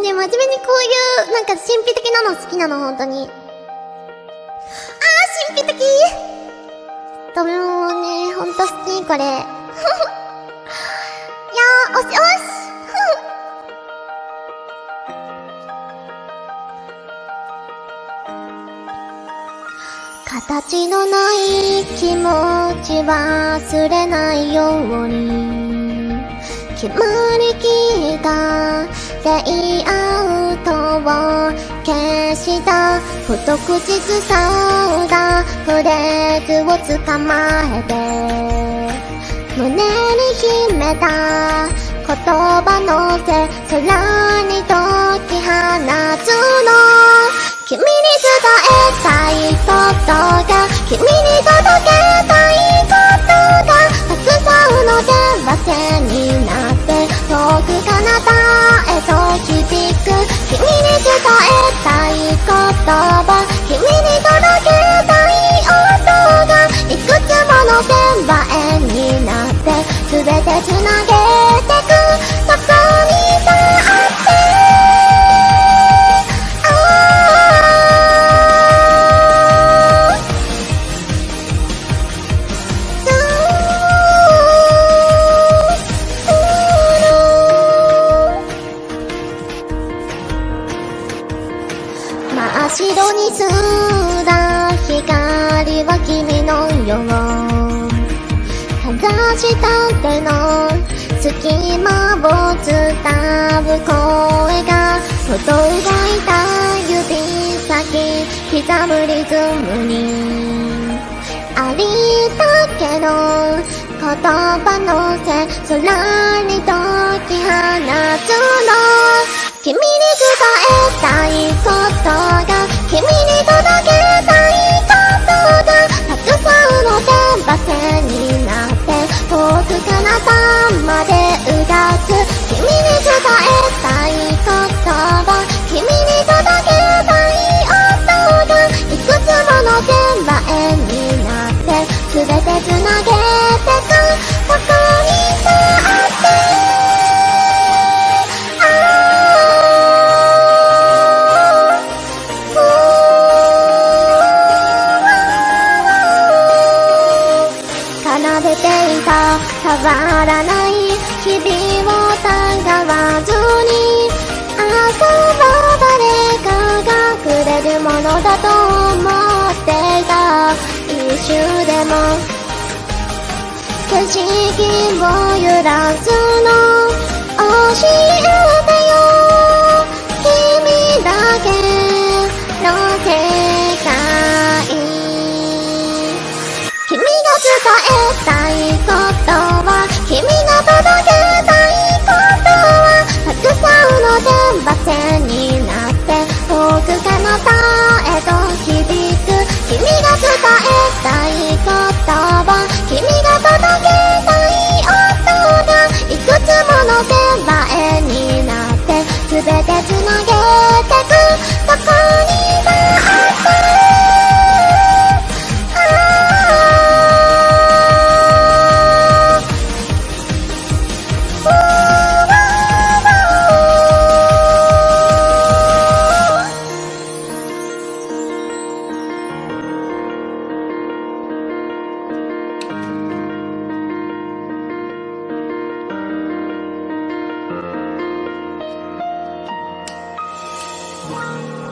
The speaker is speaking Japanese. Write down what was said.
ね、真面目にこういう、なんか神秘的なの好きなの、本当に。あー、神秘的ともうね、ほんと好き、これ。いやー、おし、おし形のない気持ち忘れないように決まりきったレイアウトを消した不特実さだフレーズを捕まえて胸に秘めた言葉のせ空に解き放つの君に伝えたいことが君に届け言葉君に届けたい音がいくつもの現場円になって全てつなげてに澄んだ光は君のよ話したての隙間を伝う声が届いた指先刻むリズムにありたけど言葉のせ空に解き放つの君に伝遠く彼方までうがつ君に伝えたいこと。変わらない。日々をたがわずに。朝は誰かがくれるものだと思ってた。一瞬でも景色を揺らすの。教えてよ。君だけの世界。君が伝えたいこと。えたい我。